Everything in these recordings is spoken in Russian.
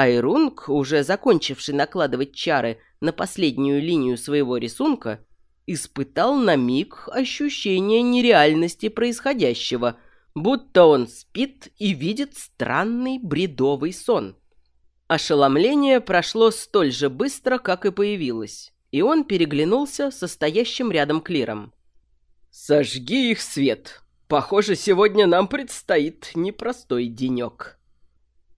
Айрунг, уже закончивший накладывать чары на последнюю линию своего рисунка, испытал на миг ощущение нереальности происходящего, будто он спит и видит странный бредовый сон. Ошеломление прошло столь же быстро, как и появилось, и он переглянулся со стоящим рядом клиром. «Сожги их свет. Похоже, сегодня нам предстоит непростой денек», —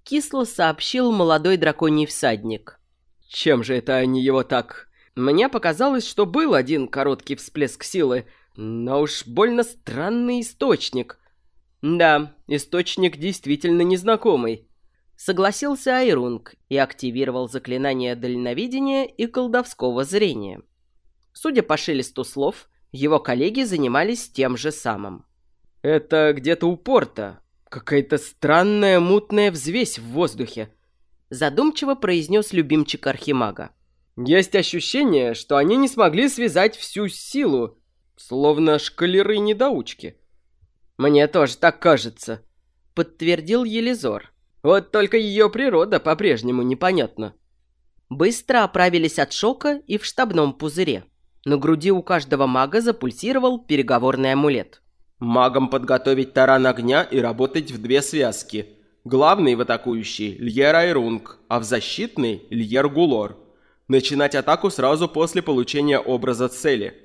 кисло сообщил молодой драконий всадник. «Чем же это они его так? Мне показалось, что был один короткий всплеск силы, но уж больно странный источник. Да, источник действительно незнакомый». Согласился Айрунг и активировал заклинание дальновидения и колдовского зрения. Судя по шелесту слов, его коллеги занимались тем же самым. «Это где-то у порта. Какая-то странная мутная взвесь в воздухе», задумчиво произнес любимчик Архимага. «Есть ощущение, что они не смогли связать всю силу, словно шкалеры-недоучки». «Мне тоже так кажется», — подтвердил Елизор. «Вот только ее природа по-прежнему непонятна». Быстро оправились от шока и в штабном пузыре. На груди у каждого мага запульсировал переговорный амулет. Магам подготовить таран огня и работать в две связки. Главный в атакующий – Льер Айрунг, а в защитный – Льер Гулор. Начинать атаку сразу после получения образа цели.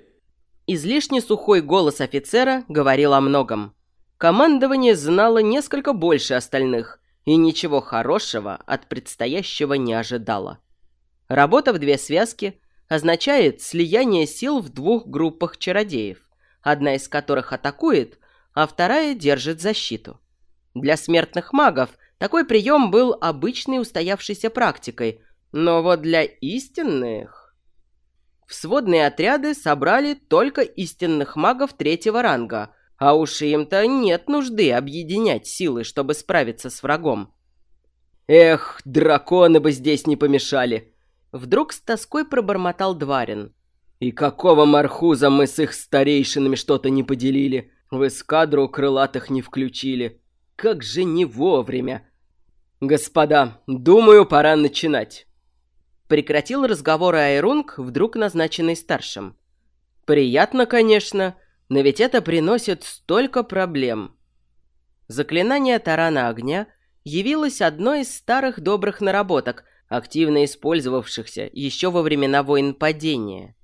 Излишне сухой голос офицера говорил о многом. Командование знало несколько больше остальных и ничего хорошего от предстоящего не ожидало. Работа в две связки – означает слияние сил в двух группах чародеев, одна из которых атакует, а вторая держит защиту. Для смертных магов такой прием был обычной устоявшейся практикой, но вот для истинных... В сводные отряды собрали только истинных магов третьего ранга, а уж им-то нет нужды объединять силы, чтобы справиться с врагом. Эх, драконы бы здесь не помешали. Вдруг с тоской пробормотал Дварин. «И какого мархуза мы с их старейшинами что-то не поделили? В эскадру крылатых не включили. Как же не вовремя!» «Господа, думаю, пора начинать». Прекратил разговор Айрунг, вдруг назначенный старшим. «Приятно, конечно, но ведь это приносит столько проблем». Заклинание тарана огня явилось одной из старых добрых наработок – активно использовавшихся еще во времена войн падения.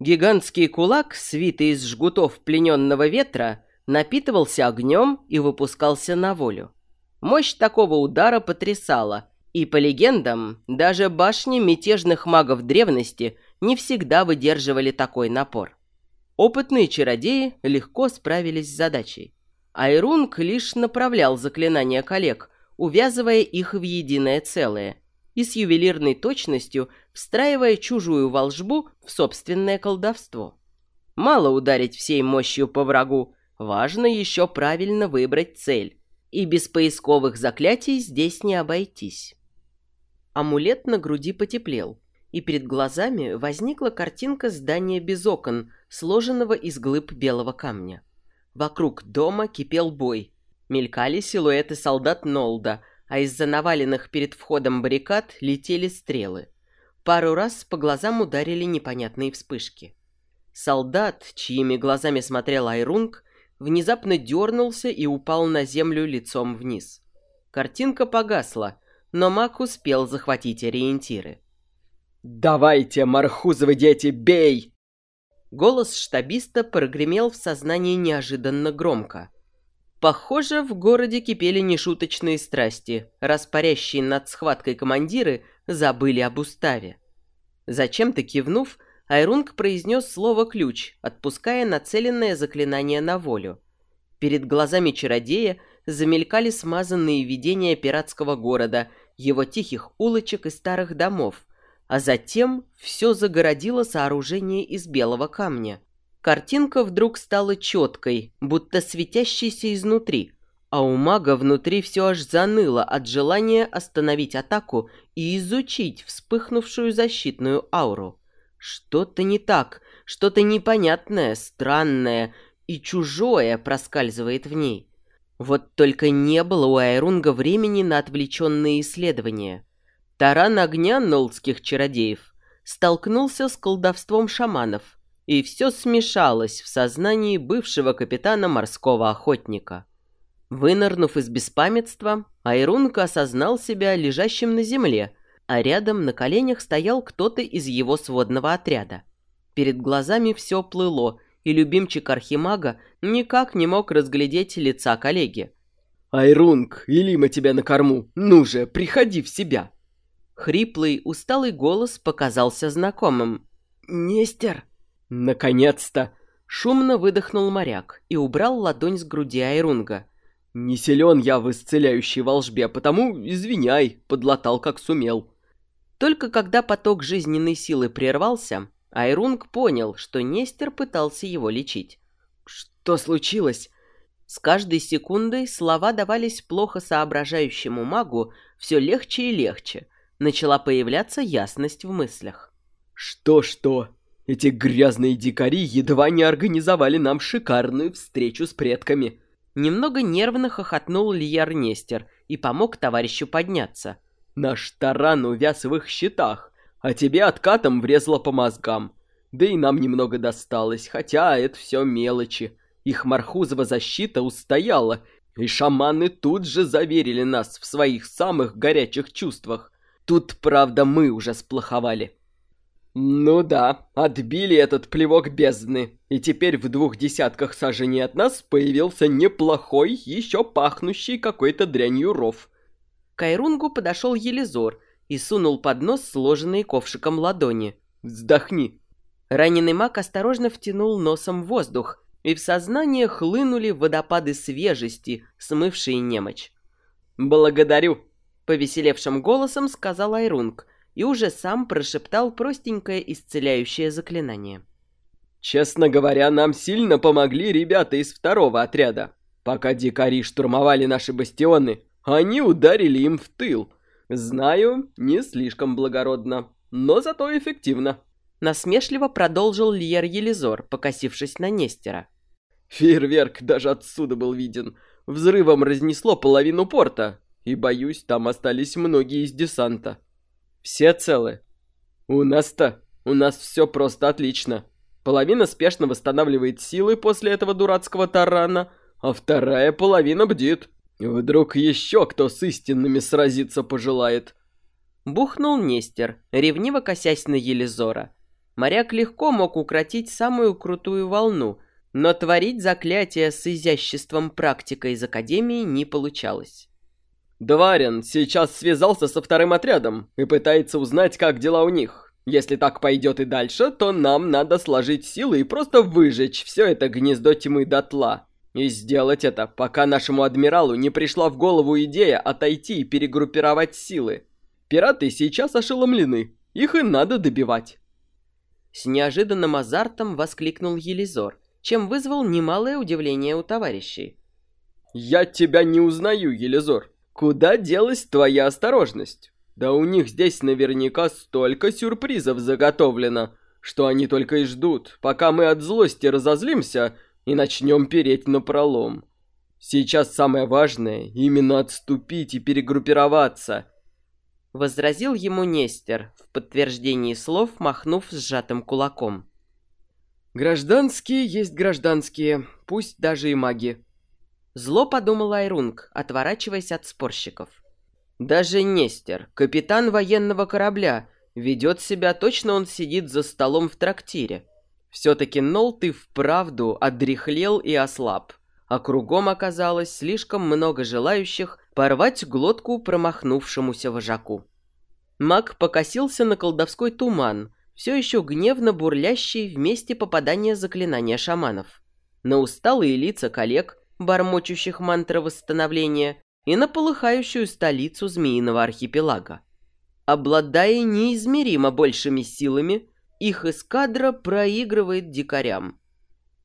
Гигантский кулак, свитый из жгутов плененного ветра, напитывался огнем и выпускался на волю. Мощь такого удара потрясала, и, по легендам, даже башни мятежных магов древности не всегда выдерживали такой напор. Опытные чародеи легко справились с задачей. Айрунг лишь направлял заклинания коллег, увязывая их в единое целое – и с ювелирной точностью встраивая чужую волжбу в собственное колдовство. Мало ударить всей мощью по врагу, важно еще правильно выбрать цель. И без поисковых заклятий здесь не обойтись. Амулет на груди потеплел, и перед глазами возникла картинка здания без окон, сложенного из глыб белого камня. Вокруг дома кипел бой. Мелькали силуэты солдат Нолда, а из-за наваленных перед входом баррикад летели стрелы. Пару раз по глазам ударили непонятные вспышки. Солдат, чьими глазами смотрел Айрунг, внезапно дернулся и упал на землю лицом вниз. Картинка погасла, но маг успел захватить ориентиры. «Давайте, мархузовы дети, бей!» Голос штабиста прогремел в сознании неожиданно громко – Похоже, в городе кипели нешуточные страсти, раз над схваткой командиры забыли об уставе. Зачем-то кивнув, Айрунг произнес слово «ключ», отпуская нацеленное заклинание на волю. Перед глазами чародея замелькали смазанные видения пиратского города, его тихих улочек и старых домов, а затем все загородило сооружение из белого камня. Картинка вдруг стала четкой, будто светящейся изнутри, а у мага внутри все аж заныло от желания остановить атаку и изучить вспыхнувшую защитную ауру. Что-то не так, что-то непонятное, странное и чужое проскальзывает в ней. Вот только не было у Айрунга времени на отвлеченные исследования. Таран огня нолдских чародеев столкнулся с колдовством шаманов, и все смешалось в сознании бывшего капитана морского охотника. Вынырнув из беспамятства, Айрунка осознал себя лежащим на земле, а рядом на коленях стоял кто-то из его сводного отряда. Перед глазами все плыло, и любимчик архимага никак не мог разглядеть лица коллеги. «Айрунг, Илима тебя на корму! Ну же, приходи в себя!» Хриплый, усталый голос показался знакомым. «Нестер!» «Наконец-то!» Шумно выдохнул моряк и убрал ладонь с груди Айрунга. «Не силен я в исцеляющей волжбе, потому, извиняй, подлатал как сумел». Только когда поток жизненной силы прервался, Айрунг понял, что Нестер пытался его лечить. «Что случилось?» С каждой секундой слова давались плохо соображающему магу все легче и легче. Начала появляться ясность в мыслях. «Что-что? Эти грязные дикари едва не организовали нам шикарную встречу с предками». Немного нервно хохотнул Льер Нестер и помог товарищу подняться. «Наш таран увяз в их щитах, а тебе откатом врезало по мозгам. Да и нам немного досталось, хотя это все мелочи. Их Мархузова защита устояла, и шаманы тут же заверили нас в своих самых горячих чувствах. Тут, правда, мы уже сплоховали. Ну да, отбили этот плевок бездны, и теперь в двух десятках саженей от нас появился неплохой, еще пахнущий какой-то дрянью ров. К Айрунгу подошел Елизор и сунул под нос сложенные ковшиком ладони. «Вздохни!» Раненый маг осторожно втянул носом воздух, и в сознание хлынули водопады свежести, смывшие немочь. «Благодарю!» — повеселевшим голосом сказал Айрунг и уже сам прошептал простенькое исцеляющее заклинание. «Честно говоря, нам сильно помогли ребята из второго отряда. Пока дикари штурмовали наши бастионы, они ударили им в тыл. Знаю, не слишком благородно, но зато эффективно». Насмешливо продолжил Льер Елизор, покосившись на Нестера. Фейерверк даже отсюда был виден. Взрывом разнесло половину порта, и, боюсь, там остались многие из десанта. Все целы. У нас-то, у нас все просто отлично. Половина спешно восстанавливает силы после этого дурацкого тарана, а вторая половина бдит. Вдруг еще кто с истинными сразиться пожелает. Бухнул Нестер, ревниво косясь на Елизора. Моряк легко мог укротить самую крутую волну, но творить заклятие с изяществом практика из Академии не получалось. Дварин сейчас связался со вторым отрядом и пытается узнать, как дела у них. Если так пойдет и дальше, то нам надо сложить силы и просто выжечь все это гнездо тьмы дотла. И сделать это, пока нашему адмиралу не пришла в голову идея отойти и перегруппировать силы. Пираты сейчас ошеломлены, их и надо добивать. С неожиданным азартом воскликнул Елизор, чем вызвал немалое удивление у товарищей. «Я тебя не узнаю, Елизор. Куда делась твоя осторожность? Да у них здесь наверняка столько сюрпризов заготовлено, что они только и ждут, пока мы от злости разозлимся и начнем переть на пролом. Сейчас самое важное именно отступить и перегруппироваться – возразил ему Нестер, в подтверждении слов махнув сжатым кулаком. «Гражданские есть гражданские, пусть даже и маги». Зло подумал Айрунг, отворачиваясь от спорщиков. Даже Нестер, капитан военного корабля, ведет себя точно он сидит за столом в трактире. Все-таки Нол ты вправду одряхлел и ослаб, а кругом оказалось слишком много желающих порвать глотку промахнувшемуся вожаку. Маг покосился на колдовской туман, все еще гневно бурлящий в месте попадания заклинания шаманов. На усталые лица коллег, бормочущих мантры восстановления, и на полыхающую столицу Змеиного архипелага. Обладая неизмеримо большими силами, их эскадра проигрывает дикарям.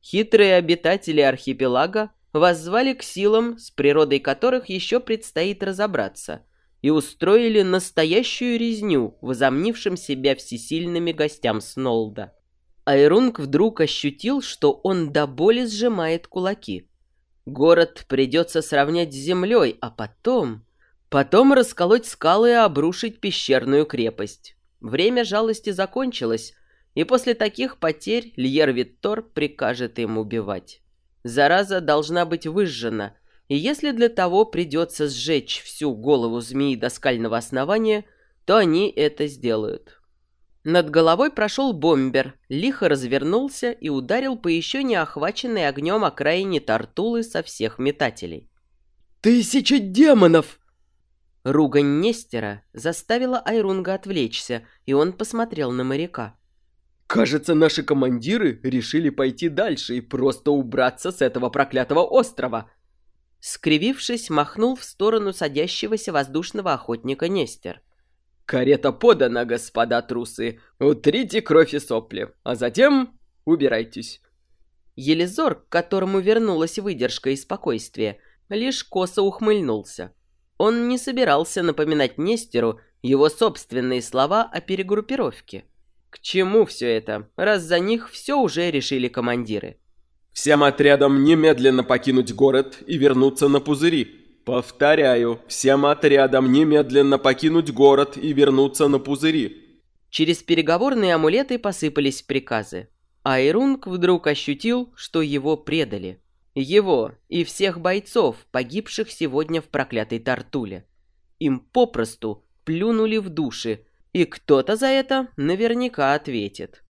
Хитрые обитатели архипелага воззвали к силам, с природой которых еще предстоит разобраться, и устроили настоящую резню, возомнившим себя всесильными гостям Снолда. Айрунг вдруг ощутил, что он до боли сжимает кулаки. Город придется сравнять с землей, а потом... Потом расколоть скалы и обрушить пещерную крепость. Время жалости закончилось, и после таких потерь Льер Виттор прикажет им убивать. Зараза должна быть выжжена, и если для того придется сжечь всю голову змеи до скального основания, то они это сделают. Над головой прошел бомбер, лихо развернулся и ударил по еще не охваченной огнем окраине Тартулы со всех метателей. «Тысяча демонов!» Ругань Нестера заставила Айрунга отвлечься, и он посмотрел на моряка. «Кажется, наши командиры решили пойти дальше и просто убраться с этого проклятого острова!» Скривившись, махнул в сторону садящегося воздушного охотника Нестер. «Карета подана, господа трусы! Утрите кровь и сопли, а затем убирайтесь!» Елизор, к которому вернулась выдержка и спокойствие, лишь косо ухмыльнулся. Он не собирался напоминать Нестеру его собственные слова о перегруппировке. К чему все это, раз за них все уже решили командиры? Всем отрядам немедленно покинуть город и вернуться на пузыри. Повторяю, всем отрядам немедленно покинуть город и вернуться на пузыри. Через переговорные амулеты посыпались приказы. Айрунг вдруг ощутил, что его предали. Его и всех бойцов, погибших сегодня в проклятой Тартуле. Им попросту плюнули в души, и кто-то за это наверняка ответит.